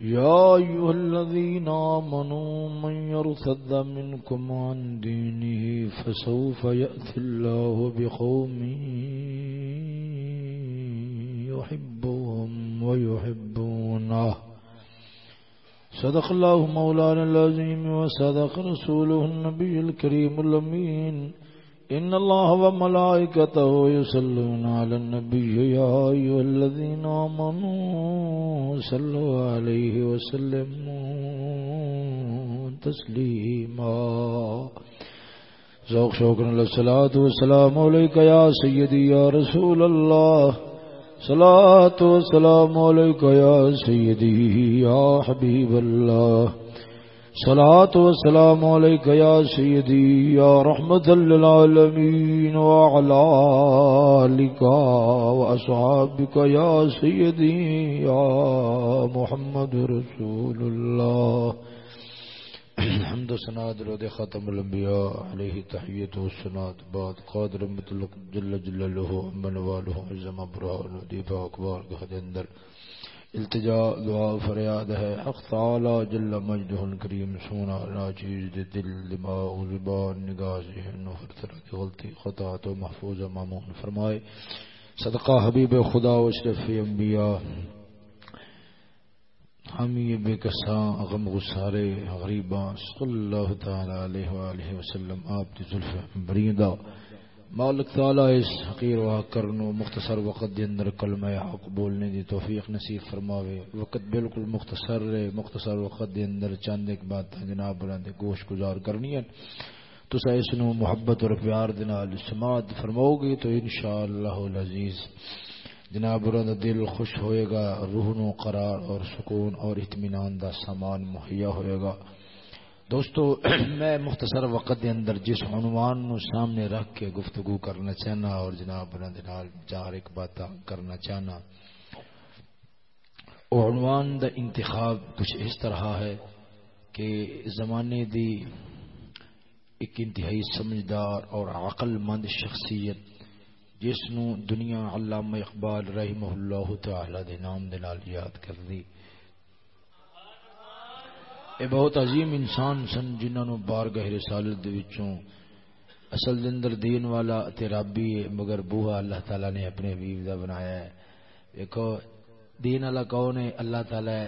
يا أيها الذين آمنوا من يرتد منكم عن دينه فسوف يأتي الله بقوم يحبهم ويحبونه. صدق الله مولانا العظيم وصدق رسوله النبي الكريم الأمين. إن الله وملائكته يصلون على النبي يا أيها الذين آمنوا صلوا عليه وسلموا تسليما ذوق شوقنا للصلاة والسلام عليك يا سيدي يا رسول الله صلاة والسلام عليك يا سيدي يا حبيب الله صلاة والسلام عليك يا سيدي يا رحمة للعالمين وعلى آلك وأصحابك يا سيدي يا محمد رسول الله الحمد سناد رد ختم الانبياء عليه تحية والسناد بعد قادر مطلق جل جلاله من واله عزم ابرار وديفا اكبار قهد اندر۔ التجا، دعا فریاد ہے، حق تعالی جل مجدہ الکریم، سونا ناچیز دے دل، دماغ، زبان، نگاہ، ذہن و ہر طرح کی غلطی، خطا تو محفوظ مامون فرمائے۔ صدقہ حبیب خدا و اشرف انبیاء۔ ہم یہ بے کساں، غم غسارے غریباں، صلی اللہ تعالی علیہ وآلہ وسلم، آپ دی ظلف بریدہ مالک تعالی اس حقیر و کرنو مختصر وقت دے اندر کلمہ حق بولنے دی توفیق نصیب فرماوے۔ وقت بالکل مختصر رہے مختصر وقت دے اندر چند ایک بات جناب بلند گوش گزار کرنی ہے تو اس نو محبت اور پیار دے نال سماعت فرماؤ گے تو انشاءاللہ العزیز جناب بلند دل خوش ہوئے گا، روح نو قرار اور سکون اور اطمینان دا سامان مہیا ہوئے گا۔ دوستو، میں مختصر وقت دے اندر جس عنوان نو سامنے رکھ کے گفتگو کرنا چاہنا اور جناب نال چار ایک بات کرنا چاہنا۔ عنوان دا انتخاب کچھ اس طرح ہے کہ زمانے دی ایک انتہائی سمجھدار اور عقل مند شخصیت جس نو دنیا علامہ اقبال رحمہ اللہ تعالی دے نام دے نال یاد کر دی۔ اے بہت عظیم انسان سن جنہوں نے بار گہ رسالت دے وچوں اصل دندر دین والا تے ربی مگر بوہا اللہ تعالی نے اپنے حبیب دا بنایا ہے۔ دیکھو، دین والا کون ہے؟ اللہ تعالی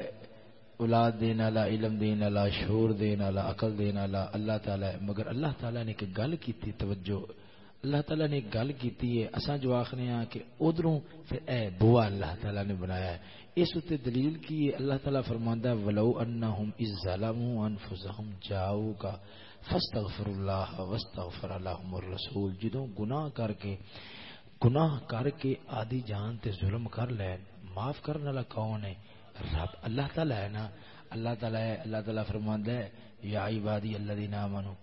اولاد دین والا، علم دین والا، شعور دین والا، عقل دین والا، اللہ تعالی مگر اللہ تعالی نے ایک گل کیتی، توجہ۔ اللہ تعالی نے گل کیتی ہے، اساں جو آکھنے ہاں کہ ادھروں پھر اے بوا اللہ تعالی نے بنایا ہے۔ اس تے دلیل کی اللہ تعالی فرماندا ہے، ولو انہم اذ ظلموا انفسهم جاؤکا فاستغفر اللہ واستغفر لهم الرسول۔ جدوں گناہ کر کے، گناہ کر کے آدھی جان تے ظلم کر لے معاف کرنے والا کون ہے؟ رب اللہ تعالی ہے نا۔ اللہ تعالی ہے، اللہ تعالی فرماندا ہے، یا عبادی الذین آمنوا،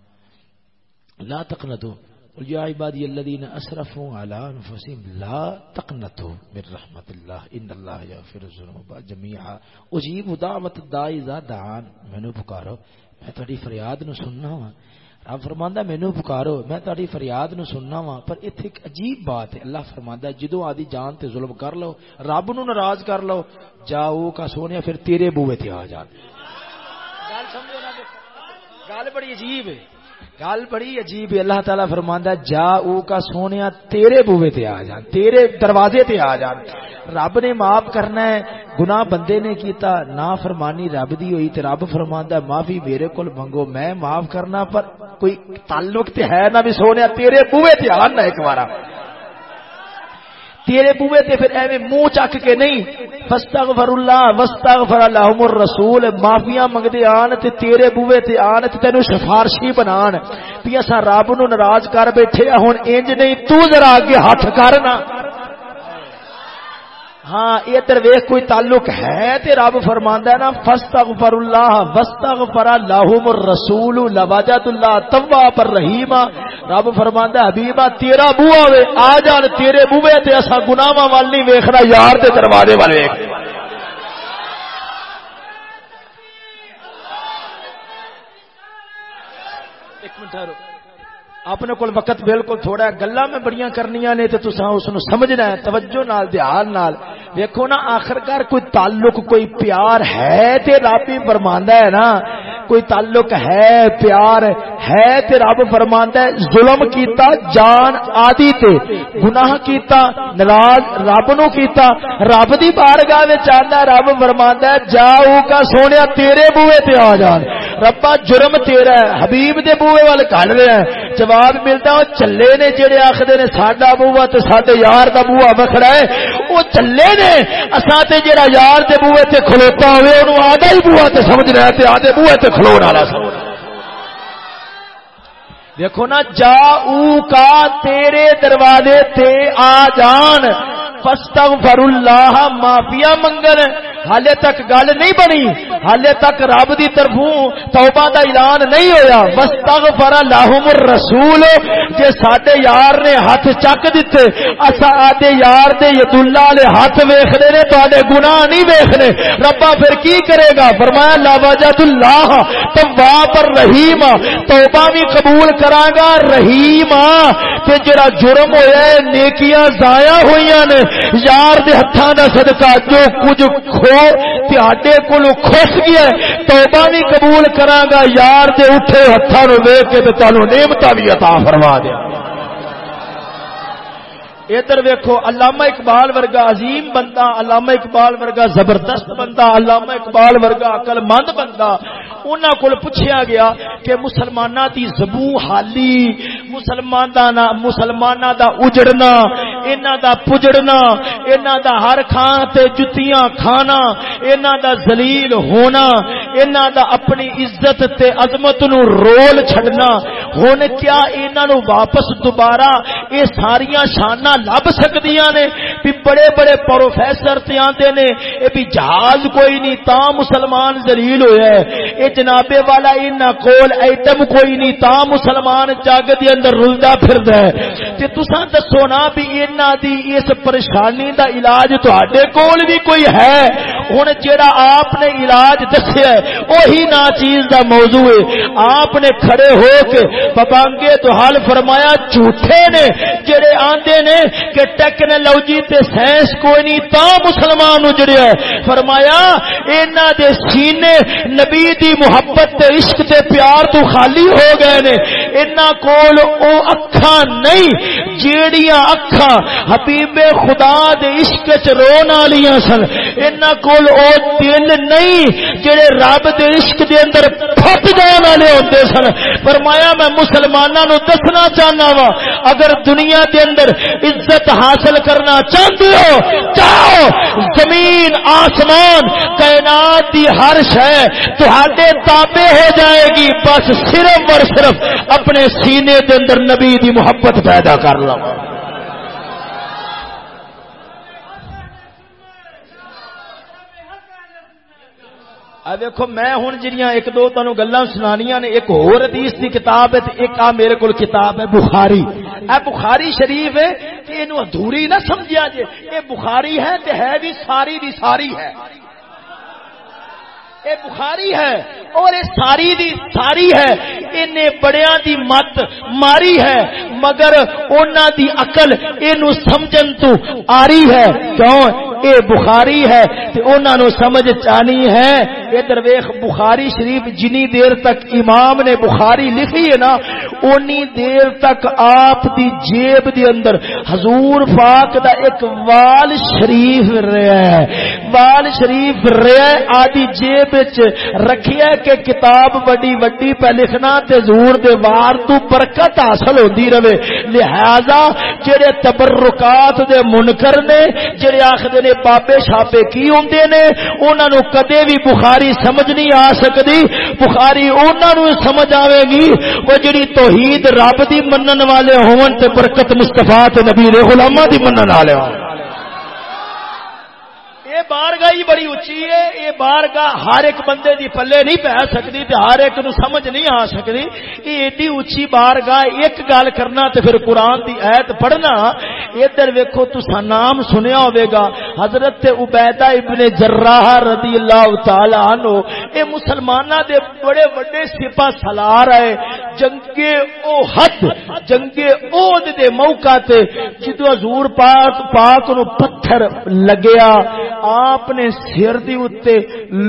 لا تقنطوا قل يا عبادي الذين اسرفوا على انفسهم لا تقنطوا من رحمت الله. ان الله يغفر الذنوب جميعا. اجيب دعوت الداعي اذا دعان. مینوں پکارو. میں تہاڈی فریاد نو سننا وا رب فرماندا مینوں پکارو. میں تہاڈی فریاد نو سننا وا پر ایتھے ایک عجیب بات ہے. اللہ فرماندا ہے جدوں آدی جان تے ظلم کر لو، رب نو ناراض کر لو، جاؤ کا سونیا پھر تیرے بوئے تے آ جان. گل سمجھو نا، گل بڑی عجیب ہے۔ گل بڑی عجیب اللہ تعالیٰ فرماندا جا او کا سونیا تیرے بوے تے آ جان، تیرے دروازے تے آ جان۔ رب نے معاف کرنا ہے، گناہ بندے نے کیتا نا فرمانی رب دی ہوئی تے رب فرماندا معافی میرے کول منگو، میں معاف کرنا پر کوئی تعلق تے ہے نہ بھی سونیا تیرے بوے تے آنا ایک بار۔ تیرے بوے تے پھر ایویں منہ چک کے نہیں. فاستغفر اللہ واستغفر اللهم الرسول. معافیاں منگدے آن تے تیرے بوے تے آن تے تینو سفارشی بنان. پی اساں رب نو ناراض کر بیٹھے ہن انج نہیں، تو ذرا اگے ہاتھ کرنا ہاں ادھر ویخ کوئی تعلق ہے؟ تے رب فرماندا ہے نا، فاستغفر اللہ واستغفر لهم الرسول لوجد اللہ تواب الرحیم رب فرماندا ہے حبیبا تیرا بوہ وے آ جان، تیرے بوئے تے اسا گناہاں وال نہیں ویکھنا، یار دے دروازے وال ویکھ۔ ایک منٹ ٹھہرو اپنے کول وقت بالکل تھوڑا ہے گلا میں بڑیاں کرنیاں نے تے تساں اس نو سمجھنا ہے، توجہ نال، دھیان نال۔ دیکھو نا، آخرکار کوئی تعلق، کوئی پیار ہے تے رب ہی فرماندا ہے نا۔ کوئی تعلق ہے، پیار ہے تے رب فرماندا ہے۔ ظلم کیتا، جان آدی تے، گناہ کیتا، ناراض، رب نو کیتا۔ رب دی بارگاہ وچ آندا، رب فرماندا ہے، جاؤ کا سونیا، تیرے بوئے تے آ جان۔ ربا جرم تیرا ہے، حبیب دے بوئے وال کھڑ رہا ہے جواب ملتا وہ چلے نے جڑے آخر نے، ساڈا بوا تو سڈے یار کا بوا وکھرا ہے۔ وہ چلے نے اصا تے جڑا یار دے بوئے تے کھلوتا ہوئے، انہوں آدھا ہی بوا تے سمجھ رہا ہے آدھے بوئے تے کھلو والا دیکھو نا، جا او کا تیرے دروازے تے آ جان۔ فاستغفر اللہ معافیا منگل حالے تک گل نہیں بنی۔ حالے تک رب دی طرفوں توبہ دا اعلان نہیں ہویا۔ واستغفر لهم الرسول، جے ساڈے یار نے ہاتھ چک دتے اسا آدے یار دے ید اللہ والے ہاتھ ویکھنے نے، تواڈے گناہ نہیں ویکھنے۔ ربا پھر کی کرے گا؟ فرمایا، لا وجد اللہ، تواب الرحیم، توبہ بھی قبول کراں گا، رحیم۔ تے جڑا جرم ہویا ہے، نیکیاں ضائع ہوئیاں نے یار دے ہتھاں دا صدقہ جو کچھ کھو تہاڈے کول کھس گیا توبہ بھی قبول کراں گا یار دے اٹھے ہتھاں نو ویکھ کے تے تانوں نعمتاں بھی عطا فرما دیا۔ ادھر ویکھو، علامہ اقبال ورگا عظیم بندہ، علامہ اقبال ورگا زبردست بندہ، علامہ اقبال ورگا عقل مند بندہ۔ انہاں کول پوچھیا گیا کہ مسلماناں دی زبو حالی، مسلماناں مسلماناں دا اجڑنا، انہاں دا پجڑنا، انہاں دا ہر کھان تے جتیاں کھانا، انہاں دا ذلیل ہونا، انہاں دا اپنی عزت تے عظمت نو رول چھڈنا۔ ہن کیا انہاں نو واپس دوبارہ اے ساریاں شاناں لب سکدیاں نے، بھی بڑے بڑے پروفیسر تے آندے نے، اے بھی جہاز کوئی نہیں، تا مسلمان ذلیل ہویا ہے۔ اے جنابے والا، انہاں کول ایٹم کوئی نہیں، تا مسلمان جگ دے اندر رلدا پھردا ہے۔ تے تساں دسو نا بھی انہاں دی اس پریشانی دا علاج تواڈے کول بھی کوئی ہے؟ ہن جیڑا آپ نے علاج دسیا ہے وہی نا چیز دا موضوع ہے۔ آپ نے کھڑے ہو کے پپانگے تو حال فرمایا، جھوٹے نے جڑے آندے نے کہ ٹیکنالوجی تے سائنس کوئی نہیں، تا مسلمان اجڑیا ہے۔ فرمایا، اینا دے سینے نبی دی محبت تے عشق تے پیار تو خالی ہو گئے نے۔ اینا کول او اکھاں نہیں جیڑیاں اکھاں حبیب خدا دے عشق چ رون والیاں سن، انہاں کول او دل نہیں جڑے رب دے عشق دے اندر پھٹ جان والے ہوندے سن۔ فرمایا میں مسلماناں نو دسنا چاہنا وا، اگر دنیا دے اندر عزت حاصل کرنا چاہندے ہو، چاہو۔ آسمان، کائنات دی ہر شے تہاڈے تابع ہو جائے گی۔ بس صرف اور صرف اپنے سینے دے اندر نبی دی محبت پیدا کر لو۔ دیکھو میں ہوں جہاں ایک دو تمہیں گلا سنانیاں نے، ایک اور حدیث کی کتاب ہے ایک آ میرے کو کتاب ہے، بخاری۔ اے بخاری شریف ہے، کہ یہ ادھوری نہ سمجھا جی یہ بخاری ہے تے ہے بھی ساری دی ساری ہے۔ اے بخاری ہے اور یہ ساری دی ساری ہے ان بڑیاں دی مت ماری ہے، مگر اونا دی عقل اینو سمجھن تو آری ہے۔ کیوں؟ اے بخاری ہے تے اونا نو سمجھ چانی ہے۔ اے درویخ بخاری شریف جنی دیر تک امام نے بخاری لکھی ہے نا، اونی دیر تک آپ دی جیب دی اندر حضور پاک دا ایک وال شریف رہا ہے۔ وال شریف رہا ہے، آدھی جیب رکھیا کہ کتاب بڑی وڈی پہ لکھنا تے زور دے وار تو برکت حاصل ہوندی رہے لہذا جڑے تبرکات دے منکر نے جڑے آکھدے نے بابے شاپے کی ہوندے نے انہاں نو کدے بھی بخاری سمجھ نہیں آ سکدی بخاری انہاں نو سمجھ آوے گی وہ جڑی توحید رب دی منن والے ہون تے برکت مصطفی تے نبی دے غلاماں دی منن والے ہون یہ بارگاہ ہی بڑی اچھی ہے، یہ بارگاہ ہر ایک بندے دی پلے نہیں پہ سکتی تے ہر ایک نو سمجھ نہیں آ سکتی۔ یہ ایڈی اچھی بارگاہ ایک گل کرنا تے پھر قرآن دی ایت پڑھنا، ادھر ویکھو تسا نام سنیا ہوے گا، حضرت عبیدہ ابن جراح رضی اللہ تعالی عنہ، اے مسلماناں دے بڑے بڑے سپاہ سالار آئے جنگ احد جنگ احد دے موقع تے جدو حضور پاک پاک نو پتھر لگیا آپ نے سر دی اتے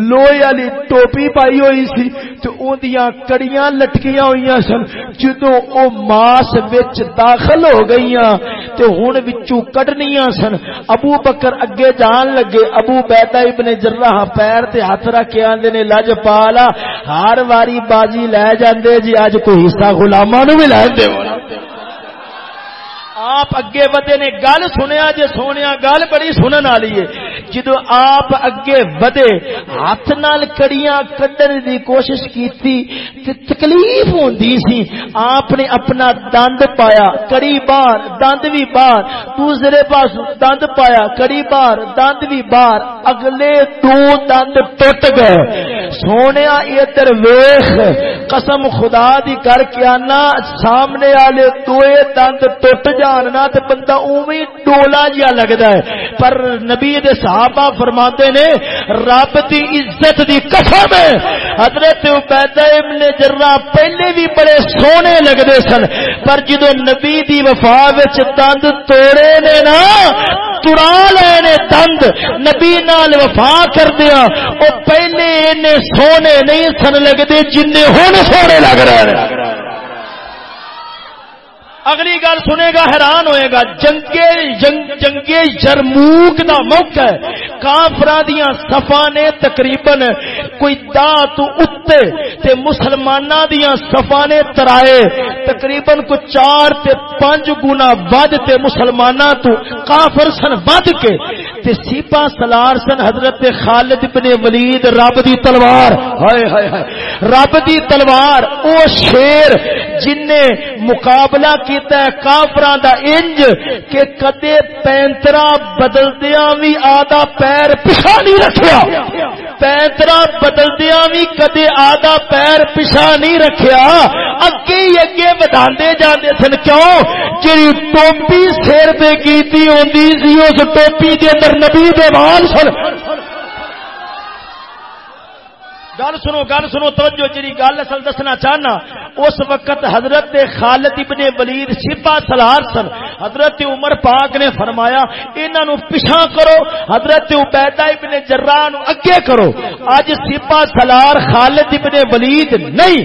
لوہے والی ٹوپی پائی ہوئی سی تے اودیاں کڑیاں لٹکیاں ہوئی سن۔ جدو او ماس وچ داخل ہو گئیاں تے ہن وچوں کڈنیاں سن۔ ابو بکر اگے جان لگے۔ ابو بیتا ابن جراح پیر تے ہاتھ رکھ کے آندے نے لج پالا۔ ہر واری بازی لے جاندے جی۔ اج کوئی حصہ غلاماں نو بھی لے دے آپ اگے ودے نے گل سنیا جے سونے گل بڑی سنن والی ہے۔ جدو آپ اگے ودے ہاتھ نال کڑیاں کڈن دی کوشش کیتی تے تکلیف ہوندی سی، آپ نے اپنا دند پایا، کڑی بار، دند بھی بار دوسرے پاس دند پایا، کڑی بار، دند بھی بار، اگلے دو دند ٹوٹ گئے۔ سونے ادھر ویخ قسم خدا دی کر کے آنا، سامنے والے دوے دند ٹوٹ جاننا تے بندہ اوویں ڈولا جیا لگدا ہے۔ پر نبی دے صاحب صحابہ فرماتے نے رب دی عزت دی قسم ہے۔ حضرت عبیدہ ابن جرہ پہلے بھی بڑے سونے لگدے سن، پر جدو نبی دی وفا وچ دند توڑے نے نا تڑا لے نے دند۔ نبی نال وفا کر دیا او پہلے نے سونے نہیں سن لگدے جن ہن سونے لگ رہے ہیں۔ اگلی گل سنے گا، حیران ہوئے گا۔ جنگے، جنگ، جنگے جرموک دا موقع ہے۔ کافران دیاں صفا نے تقریباً کوئی دا تو اتے تے مسلمانہ دیاں صفا نے ترائے۔ تقریباً کو چار تے پانچ گنا ود تے مسلمانہ تو کافر سن ود کے۔ تے سیپا سلار سن حضرت خالد بن ولید رب دی تلوار۔ ہائے ہائے ہائے۔ رب دی تلوار، او شیر جن نے مقابلہ کی کیتا ہے کافران دا انج کہ کدے پینترا بدلدیاں بھی آدھا پیر پچھا نہیں رکھیا۔ پینترا بدلدیاں بھی کدے آدھا پیر پچھا نہیں رکھیا۔ اگے ہی اگے بداندے جاندے سن۔ کیوں؟ جی ٹوپی سیر پہ کیتی ہوندی سی، اس ٹوپی دے اندر نبی دے وال سن۔ گل سنو گل سنو، توجہ جی گل اصل دسنا چاہنا، اس وقت حضرت خالد ابن ولید سپا سلار سن۔ حضرت عمر پاک نے فرمایا انہوں پچھا کرو، حضرت عبیدہ ابن جراح نو اگے کرو۔ اج سپا سلار خالد ابن ولید نہیں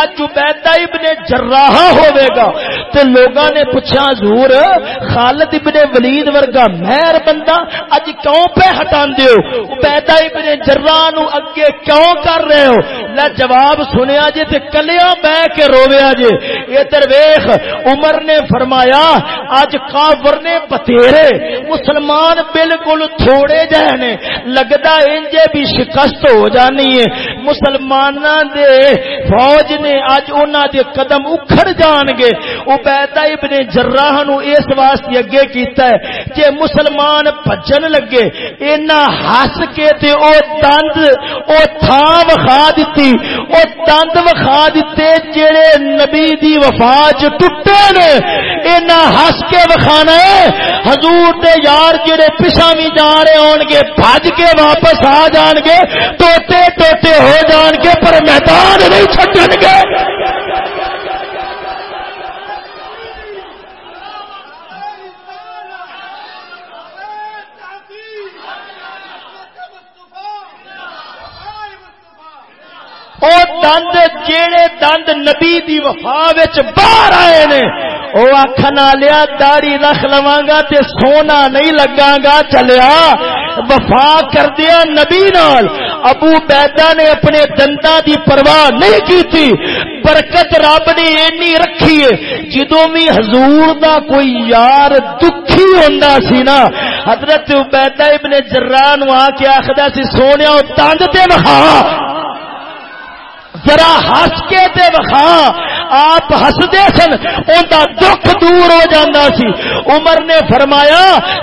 اج عبیدہ ابن جراح ہوے گا۔ تے لوگاں نے پوچھا، حضور، خالد ابن ولید ورگا مہر بندہ اج کیوں پہ ہٹان دیو عبیدہ ابن جراح نو اگے کیوں کر رہے ہو؟ نہ جواب سنیا جی تے کلیاں بہ کے رویا جی۔ ادھر ویخ عمر نے فرمایا اج کافر نے بتھیرے، مسلمان بالکل تھوڑے جہنے لگتا انجے بھی شکست ہو جانی ہے۔ مسلمان دے فوج نے اج انہاں دے قدم اکھڑ جان گے۔ عبیدہ ابن جراح نو اس واسطے اگے کیتا ہے کہ مسلمان بھجن لگے۔ اینا ہس کے تے او دند، او تھا وکھا دیتی او دند وکھا دیتے جڑے نبی دی وفا چ ٹوٹے نے، اینا ہس کے وکھانا ہے۔ حضور دے یار جڑے پیچھا بھی جا رہے ہون گے، بھج کے واپس آ جان گے، ٹوٹے ٹوٹے ہو جان گے، پر میدان نہیں چھڈن گے۔ او دند جیڑے دند نبی دی وفا وچ باہر آئے نے، او آکھنا لیا داڑی رکھ لواں گا تے سونا نہیں لگا گا چلیا، وفا کر دیا نبی نال۔ ابو بیدا نے اپنے دندا دی پرواہ نہیں کیتی، برکت رب نے اینی رکھی ہے۔ جدوں بھی حضور دا کوئی یار دکھی ہوندا سی نا، حضرت عبیدہ ابن جراح نو آ کے آکھدا سی، سونیا دند تے وکھا ذرا ہس کے تے وخا آپ ہسدے سن اوندا دکھ دور ہو جاتا سی۔ عمر نے فرمایا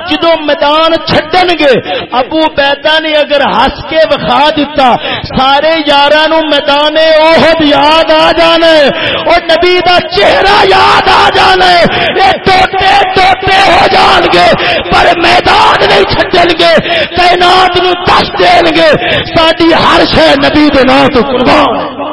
جدو میدان چھڈن گے، ابو بیدا نے اگر ہس کے وکھا دیتا سارے یار میدان اوہد یاد آ جانے، اور نبی دا چہرہ یاد آ جانے۔ یہ ٹوٹے ٹوٹے ہو جان گے، پر میدان نہیں چھڈن گے تعینات نو دس دین گے۔ ساری ہر شہ نبی دے نام تو قربان۔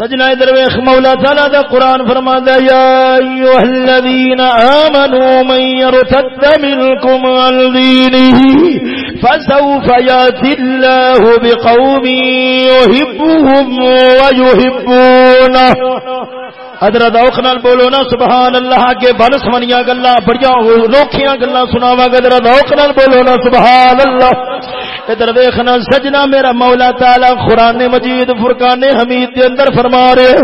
سجنا ادھر ویخ مولا تعالی دا قرآن فرما دا یا ایوہ الذین آمنوا من یرتد منکم عن دینه فسوف یاتی اللہ بقوم یحبهم ویحبونه ادرا دوخ نال بولو نا سبحان اللہ کے بن سمنیا گلا بڑی روکھیاں گلا سناوا گا ادرا دوخ نال بولو نا سبحان اللہ ادھر دیکھنا سجنا میرا مولا تعالی قرآن مجید فرقان حمید کے اندر فرما رہے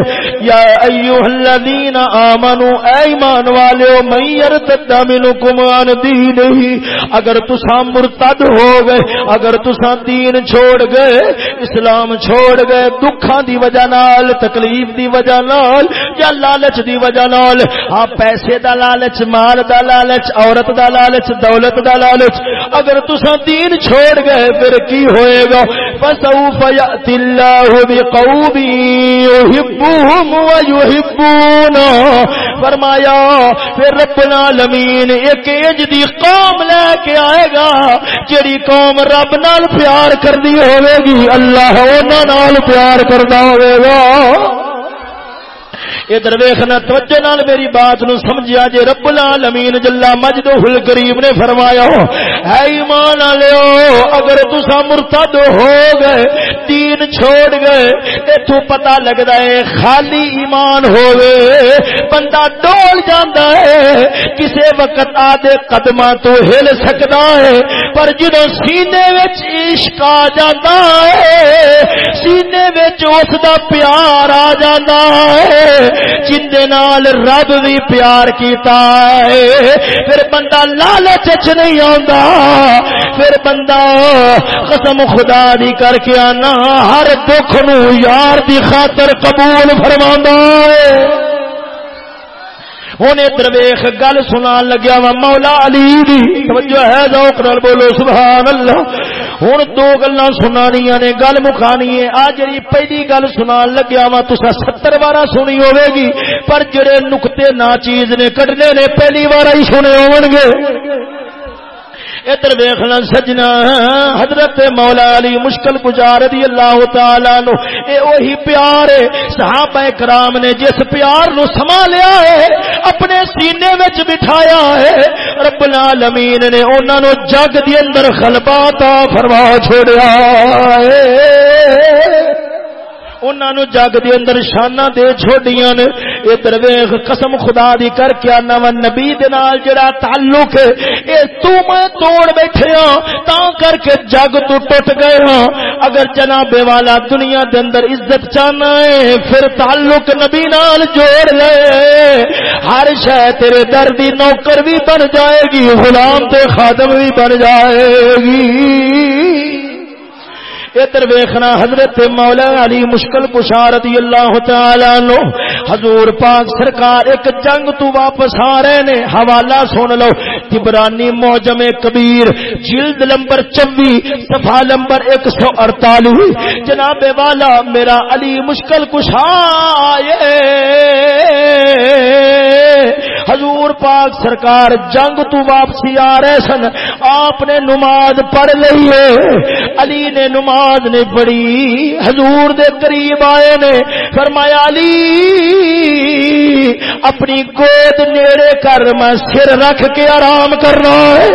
یا ایوہ الذین آمنو، اے ایمان والے من یرتد منکم عن دینہی اگر تساں مرتد ہو گئے، اگر تساں دین چھوڑ گئے، اسلام چھوڑ گئے، دکھاں دی وجہ نال، تکلیف دی وجہ نال، یا لالچ دی وجہ نال ہاں پیسے دا لالچ، مال دا لالچ، عورت دا لالچ، دولت دا لالچ، اگر تساں دین چھوڑ گئے پھر کی ہوئے گا؟ فسوف یأتی اللہ بقوم یحبوہم ویحبونا فرمایا، پھر رب العالمین ایک ایج دی قوم لے کے آئے گا جڑی قوم رب نال پیار کردی ہوئے گی، اللہ انہاں نال پیار کردا ہوئے گا۔ ادھر ویخنا، توجہ نال میری بات نو سمجھیا جے رب العالمین جلا مجد حل کریم نے فرمایا ہے ایمان لو اگر تسا مرتد ہو گئے دین چھوڑ گئے اتو پتا لگتا ہے خالی ایمان ہوئے بندہ ڈول جانا ہے، کسے وقت آدھے قدم تو ہل سکتا ہے۔ پر جدو سینے وچ عشق آ جاتا ہے، سینے وچ اس دا پیار آ جاتا ہے جن نال رب بھی پیار کیتا ہے۔ پھر بندہ لالچ نہیں آتا پھر بندہ قسم خدا دی کر کے آنا۔ ہر دکھ نو یار دی خاطر قبول فرما ہے۔ ہوں درویخ گل سنا لگیا وا مولا علی دی۔ توجہ ہے ذوق نال بولو سبحان اللہ ہوں دو گلا سنانیاں نے گل مکانی ہے۔ آ جی پہلی گل سنا لگیا وا تسا ستر بار سنی ہوے گی۔ پر جڑے نقطے نا چیز نے کڈنے نے، پہلی بار ہی سنے ہون گے ادھر ویخنا سجنا، حضرت مولا علی مشکل گزار دی اللہ تعالی نو اے وہی پیار ہے صحابہ کرام نے جس پیار نو سما لیا ہے، اپنے سینے وچ بٹھایا ہے، رب العالمین نے انہاں نو جگ دی اندر غلبہ عطا فرما چھوڑیا ہے۔ انہوں جگ دے اندر شانہ دے چھوڑیاں نے۔ اے درویخ قسم خدا دی کر کے آنا و نبی دے نال جڑا تعلق ہے۔ اے تو میں توڑ بیٹھے ہاں تا کر کے جگ تو ٹوٹ گئے ہاں۔ اگر جناب والا دنیا دے اندر عزت چاہنا ہے، پھر تعلق نبی نال جوڑ لے۔ ہر شے تیرے دردی نوکر بھی بن جائے گی، غلام تے خادم بھی بن جائے گی۔ ادھر ویخنا حضرت مولا علی مشکل کشارت اللہ تعالی نو حضور پاک سرکار ایک جنگ تو واپس آ رہے نے۔ حوالہ سن لو۔ تبرانی موجم کبیر، جلد نمبر چوی صفحہ نمبر ایک سو اڑتالیس۔ جناب والا، میرا علی مشکل کشا حضور پاک سرکار جنگ تو واپسی آ رہے سن۔ آپ نے نماز پڑھ لی ہے۔ علی نے نماز نے پڑھی، حضور دے قریب آئے نے، فرمایا، علی، اپنی گود نیڑے کر، میں سر رکھ کے آرام کرنا ہے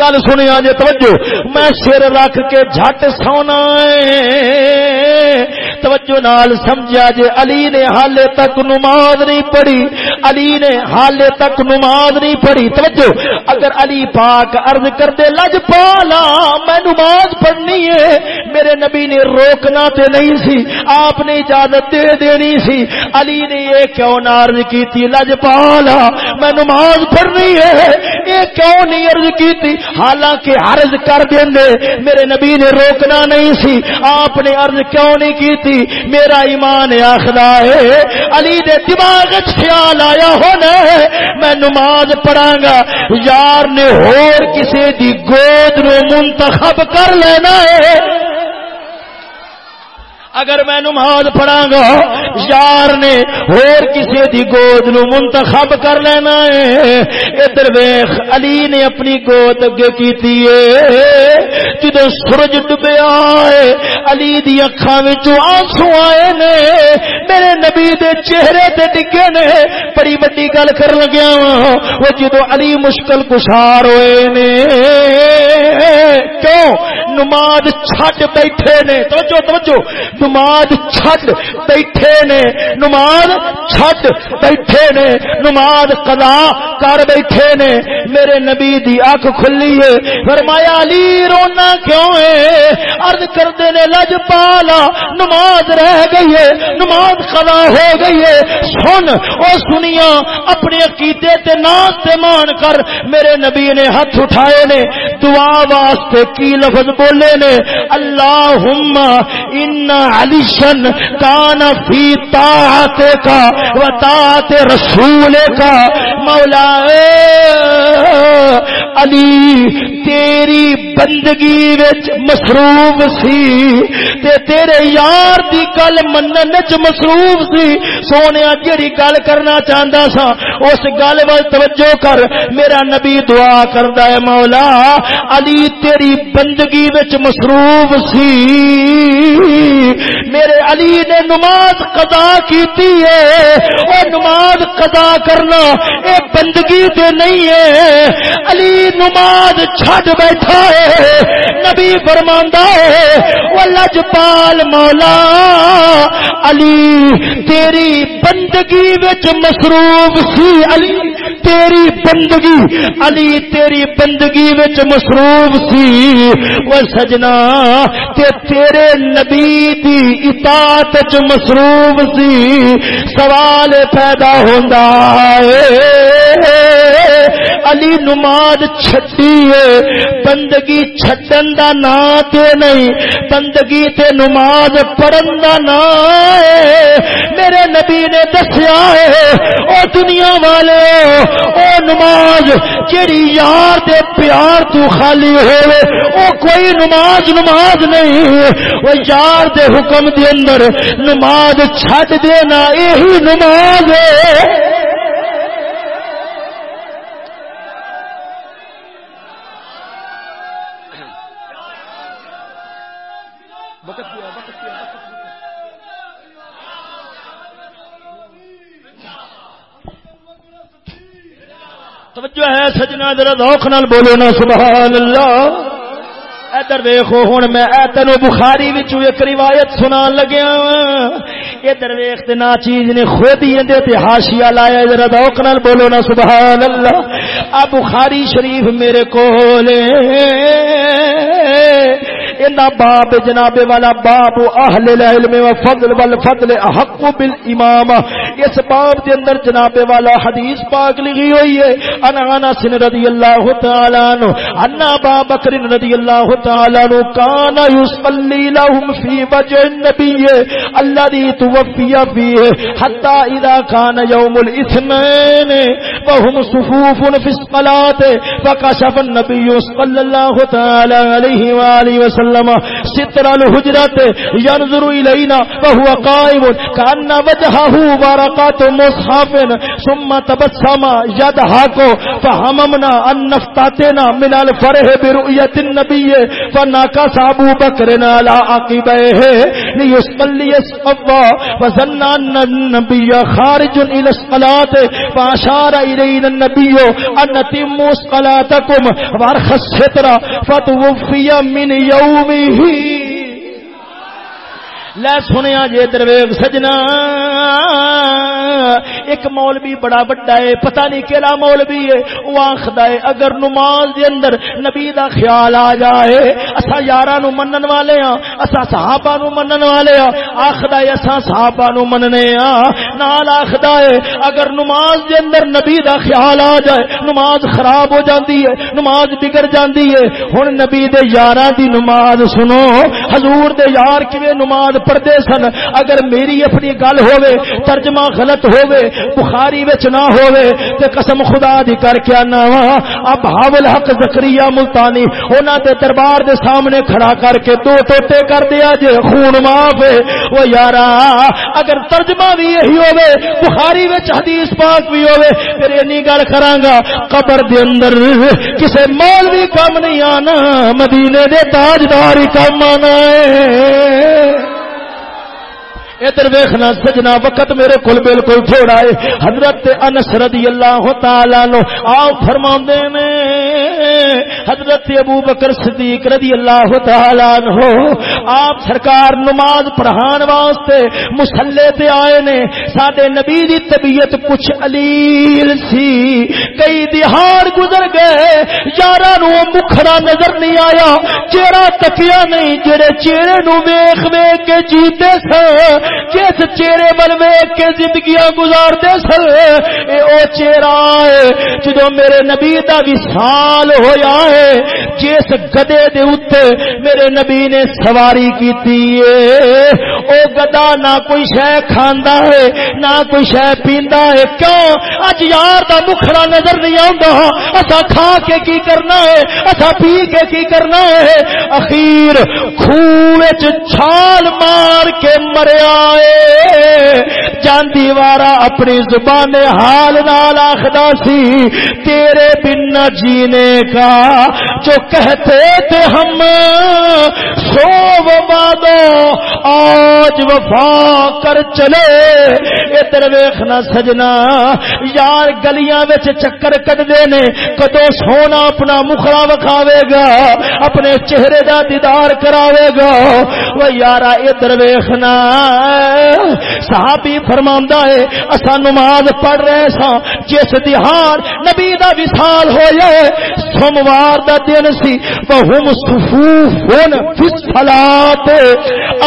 گل سنیا توجہ، میں سر رکھ کے جٹ سونا ہے توجہ نال سمجھا جے، علی نے حالے تک نماز نہیں پڑھی۔ علی نے حالے تک نماز نہیں پڑھی۔ توجہ، اگر علی پاک عرض کر دے لج پالا، میں نماز پڑھنی ہے، میرے نبی نے روکنا تے نہیں سی، آپ نے اجازت دے دینی سی۔ علی نے یہ کیوں نارض کی تھی لج پالا، میں نماز پڑھنی ہے۔ یہ کیوں نہیں عرض کی تھی حالانکہ عرض کر دیں میرے نبی نے روکنا نہیں سی۔ آپ نے عرض کیوں نہیں کی تھی میرا ایمان آخلا ہے، علی دے دماغ خیال آیا ہونا ہے، میں نماز پڑھاں گا یار نے ہور کسی دی گود نو منتخب کر لینا ہے۔ اگر میں نماز پڑھا گا، یار نے اور کسی دی گود نو منتخب کر لینا ہے۔ ادھر ویخ علی نے اپنی گود اگے کیتی ہے۔ جدو سورج ڈبیا ہے، علی دی اکھاں وچوں آنسو آئے نے۔ میرے نبی دے چہرے تے ڈگے نے۔ بڑی بڑی گل کر لگیا ہاں۔ وہ جدو علی مشکل کشار ہوئے نے۔ کیوں؟ نماز چھٹ بیٹھے نے۔ توجہ توجہ۔ نماز چھڈ بیٹھے نے، نماز چھڈ بیٹھے نے، نماز قضا کر بیٹھے نے۔ میرے نبی دی اکھ کھلی ہے۔ فرمایا، علی رونا کیوں ہے؟ عرض کردے نے، لج پالا، نماز رہ گئی ہے، نماز قضا ہو گئی ہے۔ سن او سنیا، اپنے عقیدے تے ناز تے مان کر میرے نبی نے ہاتھ اٹھائے نے۔ دعا واسطے کی لفظ بولے نے؟ اللہم ان علیشن کان فی طاعت کا و طاعت رسول کا مولا علی تیری بندگی وچ مصروف سی تے تیرے یار دی گل منن وچ مصروف سی سونیا جڑی گل کرنا چاہندا سا، اس گل ول توجہ کر، میرا نبی دعا کردا ہے مولا، علی تیری بندگی وچ مصروف سی۔ میرے علی نے نماز قضا کیتی ہے اور نماز قضا کرنا، اے بندگی تے نہیں ہے۔ علی نماز چھڈ بیٹھا ہے، نبی فرماندا ہے، وہ لجپال مولا علی، تیری بندگی وچ مصروف سی علی، تیری بندگی، علی تیری بندگی وچ مصروف سی۔ وہ سجنا، تے تیرے نبی دی اطاعت وچ مصروف سی۔ سوال پیدا ہوندا ہے۔ علی نماز چھٹی ہے۔ بندگی چھٹن دا نا تے نہیں، بندگی تے نماز پڑھن دا نا ہے۔ میرے نبی نے دسیا ہے، او دنیا والے او نماز جڑی یار دے پیار تو خالی ہوئے، او کوئی نماز نماز نہیں وہ یار دے حکم دے اندر نماز چھٹ دینا یہی نماز ہے۔ توجہ ہے سجنا ذرا ذوق نال بولو نا سبحان اللہ ادھر ویخو ہوں میں تینو بخاری ایک روایت سنا لگیا ہاں۔ ادھر ویخ نا چیز نے خود ہی تے ہاشیا لایا، ذرا ذوق نال بولو نا سبحان اللہ ا بخاری شریف میرے کول انا باب، جناب والا باب، اہل العلم و فضل والفضل احق بالامام اس باب دے اندر جناب والا حدیث پاک لکھی ہوئی ہے۔ انا انس رضی اللہ تعالی عنہ، ان ابا بکر رضی اللہ تعالی عنہ کان یصلی لهم فی وجه النبی الذي توفي فيه حتى اذا كان يوم الاثنين وهم صفوف في الصلاه فكشف النبي صلى الله تعالى عليه واله وسلم وسلم ستر الحجرت ينظر الينا وهو قائم كان وجهه بركات مصحف ثم تبسم يضحك فهممنا ان نفتاتنا من الفرح برؤيه النبي فنكس ابو بكر على عقبيه ليصلي الصف وظن ان النبي خارج الى الصلاه فاشار الينا النبي ان تموا صلاتكم وارخ الستر فتوفي من يوم يومه لے سنیا جے درویگ سجنا۔ ایک مولوی بڑا بڑا ہے، پتہ نہیں کیڑا مولوی ہے۔ وہ آخدا ہے، اگر نماز دے اندر نبی دا خیال آ جائے اسا یاراں نو منن والے ہاں اسا صحابہ نو منن والے ہاں۔ آخدا ہے اسا صحابہ نو مننے ہاں۔ نال آخدا ہے، اگر نماز دے اندر نبی دا خیال آ جائے، نماز خراب ہو جاندی ہے، نماز بگڑ جاندی ہے، ہن نبی دے یاراں دی نماز سنو۔ حضور دے یار کیویں نماز پڑھدے سن؟ اگر میری اپنی گل ہوے ترجمہ غلط ہوے بخاری وچ نہ ہوے تے قسم خدا دی کر کے انا وا۔ اب حاول حق زکریا ملتانی انہاں دے دربار دے سامنے کھڑا کر کے دو ٹوٹے کر دیا جے خون معاف ہے۔ او یارا، اگر ترجمہ بھی یہی ہوے بخاری وچ حدیث پاک بھی ہوے پھر انی گل کراں گا، قبر دے اندر کسے مولوی کم نہیں آنا، مدینے دے تاجدار ہی کم آنا ہے۔ ادھر ویخنا سجنا وقت میرے کو بالکل تھوڑا ہے۔ حضرت انس رضی اللہ تعالی نو آؤ فرما نے۔ حضرت ابو بکر صدیق رضی اللہ تعالی نو آپ سرکار نماز پڑھان واسطے مسلے تے آئے نے ساڈے نبی دی طبیعت کچھ علیل سی۔ کئی دہاڑ گزر گئے یارا نو مکھڑا نظر نہیں آیا، چہرہ تکیا نہیں، جڑے چہرے نو ویخ ویخ کے جیتے سن، جس چہرے بل ویک کے زندگیاں گزارتے سن، اے او چہرہ ہے جدو میرے نبی دا وصال ہویا ہے جس گدے دے اوتے میرے نبی نے سواری کیتی ہے۔ او گدا نہ کوئی شے کھاندا ہے، نہ کوئی شے پیندا ہے۔ کیوں؟ اج یار دا مکھڑا نظر نہیں آندا اسا کھا کے کی کرنا ہے؟ اسا پی کے کی کرنا ہے؟ اخیر کھوہ وچ چھال مار کے مریا جاندی وارا اپنی زبان حال نال آخدا سی، تیرے بن جینے کا جو کہتے تھے ہم، سو وفا دو، آج وفا کر چلے۔ ادھر ویخنا سجنا، یار گلیاں وچ چکر کٹتے نے، کدو سونا اپنا مخڑا وکھاوے گا، اپنے چہرے دا دیدار کراوے گا۔ وہ یارا، ادھر ویخنا صحابی فرما فرماندا ہے اسا نماز پڑھ رہے سا جس دہار نبی دا وصال ہویا ہے سوموار دا دن سی، وہم صفوفن فی الصلاۃ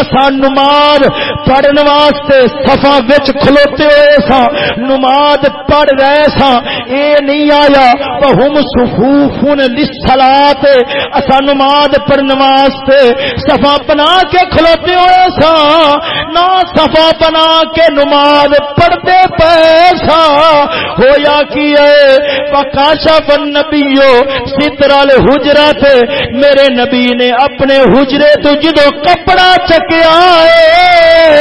اسا نماز پڑھن واسطے صفا وچ کھلوتے ہوئے سا، نماز پڑھ رہے سا، اے نہیں آیا وہم صفوفن للصلاۃ اسا نماز پڑھن واسطے صفا بنا کے کھلوتے ہوئے سا، نہ صفا بنا کے نماز پڑھتے پیسا ہویا کی پکاشا بن نبیو سترال حجرا تھے میرے نبی نے اپنے حجرے تو جدو کپڑا چکیا ہے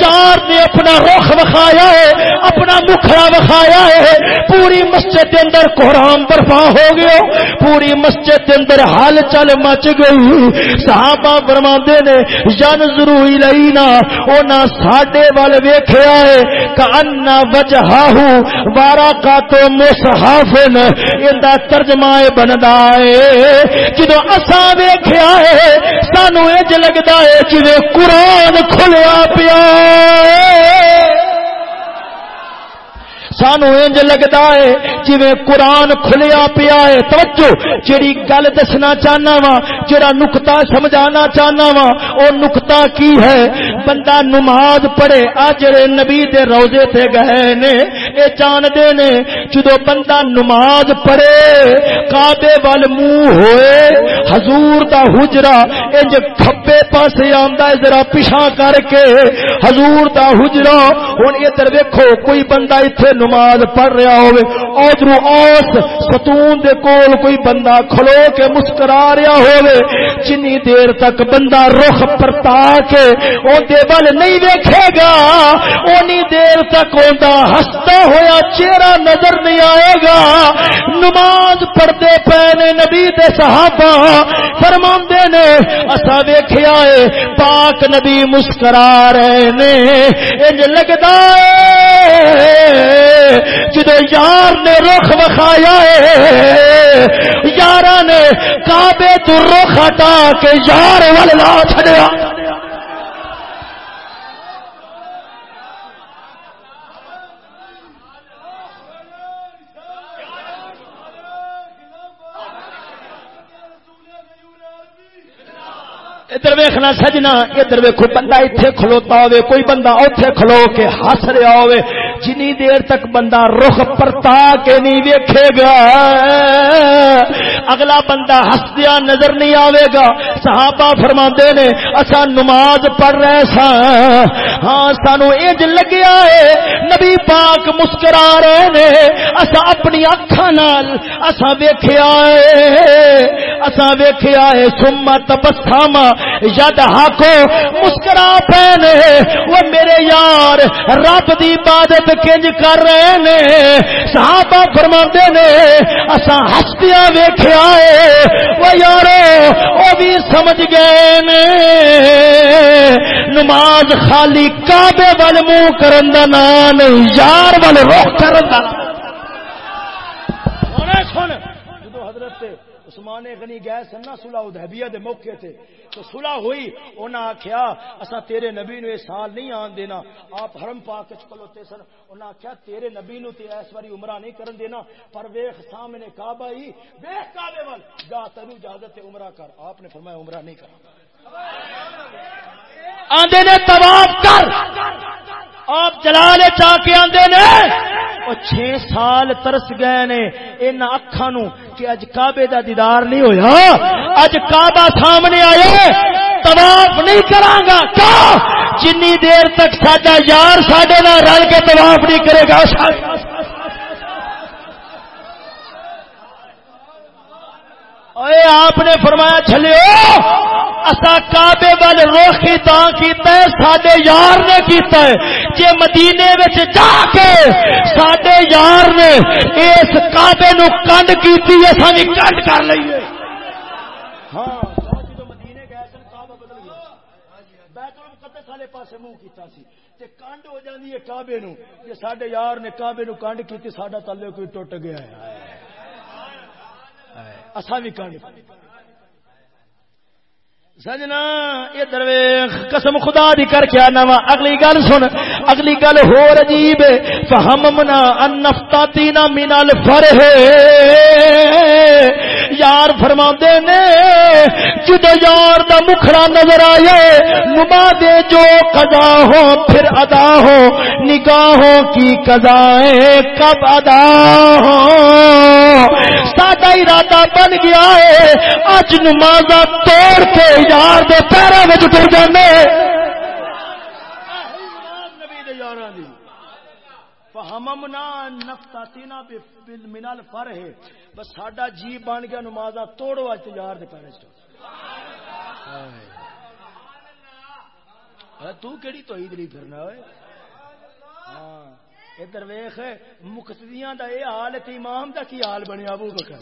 چار نے اپنا رخ وکھایا ہے، اپنا مکھڑا وکھایا ہے۔ پوری مسجد کے اندر قرآن برفا ہو گیا۔ پوری مسجد کے اندر ہل چل مچ گئی۔ صحابہ برماندے نے جن ضروری لئی نا اونا ساڈے ول ویکھیا ہے کانا وجہاہو وارا کا تو مصحف ایندا ترجمہ بندا ہے۔ جدوں اساں ویکھیا ہے، سانو انج لگدا ہے جویں قرآن کھلیا پیا سانو انج لگتا ہے جی قرآن کھلیا پیا ہے۔ توجہ، جیڑی گل دسنا چاہنا وا جڑا نکتا سمجھانا چاہنا وا، او نکتا کی ہے؟ بندہ نماز پڑھے، آ جڑے نبی دے روزے تے گئے نے اے جان دے نے، جدو بندہ نماز پڑھے، کعبے وال منہ ہوئے، حضور دا حجرا انج کھبے پاسے آندا ہے، ذرا پیچھا کر کے، حضور دا حجرا ہن ادھر ویکھو، کوئی بندہ ایتھے نماز پڑھ رہا ہوئے ادھر اوس ستون دے کول کوئی بندہ کھلو کے مسکرا رہا ہوئے جنی دیر تک بندہ رخ پرتا کے او دے بل نہیں ویکھے گا، اونی دیر تک اوندا ہستا ہویا چہرہ نظر نہیں آئے گا۔ نماز پڑھتے پے نے نبی دے صحابہ، فرماندے نے، اسا ویکھیا ہے پاک نبی مسکرا رہے نے۔ انج لگدا ہے جدو یار نے رخ بخایا ہے۔ یار نے کابے تو رخ ہٹا کے یار والا چڑیا ادھر ویخنا سجنا، ادھر ویکو بندہ اتنے کھلوتا ہوئے کوئی بندہ اتنے کھلو کے ہس رہا ہوئے جنی دیر تک بندہ رخ پرتا کے نہیں ویکھے گا۔ اگلا بندہ ہسدیا نظر نہیں آئے گا۔ صحابہ فرما نے اصا نماز پڑھ رہے سا ہاں سانو اج لگیا ہے، نبی پاک مسکرا رہے نے۔ اصا اپنی اکھا نال اصا ویکھیا ہے۔ اصا ویکھیا ہے سما تبسامہ ید ہاکو مسکرا پے وہ میرے یار، رب دی عبادت کنج کر رہے نے۔ صحابہ فرما نے اسا ہستیاں ویخیا آئے وہ یارو، وہ بھی سمجھ گئے نے۔ نماز خالی کعبے وال منہ کرن دا نام، یار وال روح کرن دا سن حضرت عثمان غنی گئے سننا صلح حدیبیہ دے موقع تے۔ تو صلح ہوئی، انہاں آکھیا اسا تیرے نبی نو یہ سال نہیں آن دینا۔ آپ حرم پاک وچ کھلوتے سن۔ انہاں آکھیا، تیرے نبی نو تے اس واری عمرہ نہیں کرن دینا۔ پر ویکھ سامنے کعبہ ہی، ویکھ کعبے ول۔ جا تینو اجازت تے عمرہ کر۔ آپ نے فرمایا عمرہ نہیں کرنا آندے نے طواف کر۔ آپ جلال چا کے آندے نے وہ چھ سال ترس گئے نے، ان اکھا نو کہ اج کعبے دا دیدار نہیں ہویا۔ اج کعبہ سامنے آئے طواف نہیں کراں گا جنی دیر تک ساڈا یار ساڈے نال رل کے طواف نہیں کرے گا۔ اے آپ نے فرمایا چلو اسا کعبے وال روخی تا کیتا ہے، ساڈے یار نے کیتا ہے۔ جے مدینے وچ جا کے ساڈے یار نے اس کعبے نو کنڈ کیتی ہے اساں وی کنڈ کر لئیے ہاں پاسے منہ کیتا سی۔ تے کانڈ ہو جاندی ہے کعبے نو، جے ساڈے یار نے کعبے نو کانڈ کیتی، ساڈا تلے کوئی ٹوٹ گیا ہے۔ اساں وی کانڈ سجنا، یہ درویش، قسم خدا دی کر کے آنا وا۔ اگلی گل سن۔ اگلی گل ہو عجیب فہم منا انفتا تینا مینال یار فرما نے جد یار دا مکھڑا نظر آئے، نما دے جو قضا ہو، پھر ادا ہو۔ نگاہوں کی قضائیں کب ادا ہو؟ ساڈا ارادہ بن گیا ہے۔ اج نمازا توڑ کے یار دے پیروں میں ٹر جانے منال فر ہے۔ بس ساڈا جی بن گیا نمازا توڑو اج یار دے پیرے تو کیڑی تو عید پھرنا ہوئے؟ ہاں۔ ادھر ویخ، مقتدیاں دا اے حال ہے امام دا کی حال بنیا ابو بکر؟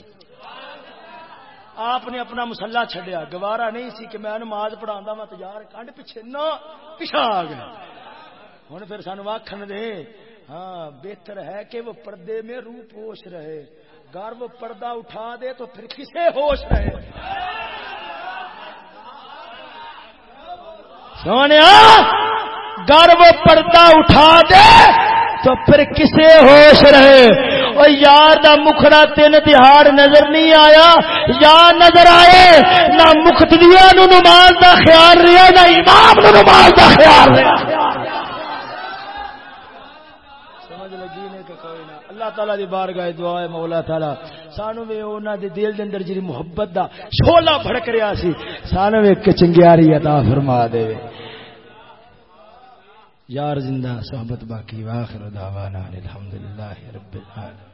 آپ نے اپنا مسلا چھڈیا۔ گوارا نہیں سی کہ میں نماز پڑھا میں تجار کنڈ پیچھے نہ پیچھا آ گیا ہوں پھر سانو آخن دے ہاں بہتر ہے کہ وہ پردے میں روح پوش رہے۔ گر وہ پردہ اٹھا دے تو پھر کسے ہوش رہے؟ سونے گر وہ پردہ اٹھا دے تو پھر کسے ہوش رہے؟ اور یار دا مکھڑا تین تہاڑ نظر نہیں آیا، یا نظر آئے، نہ مختلیا نو نماز دا خیال رہا، نہ امام نو نماز دا خیال رہا۔ اللہ تعالی دی بارگاہ دعا ہے، مولا تعالی۔ سانو وی انہاں دے دل دے اندر جڑی محبت دا شولا بھڑک رہیا سی، سانو وی ایک چنگیاری عطا فرما دے۔ یار زندہ صحبت باقی واخر دعوانا الحمدللہ رب العالمین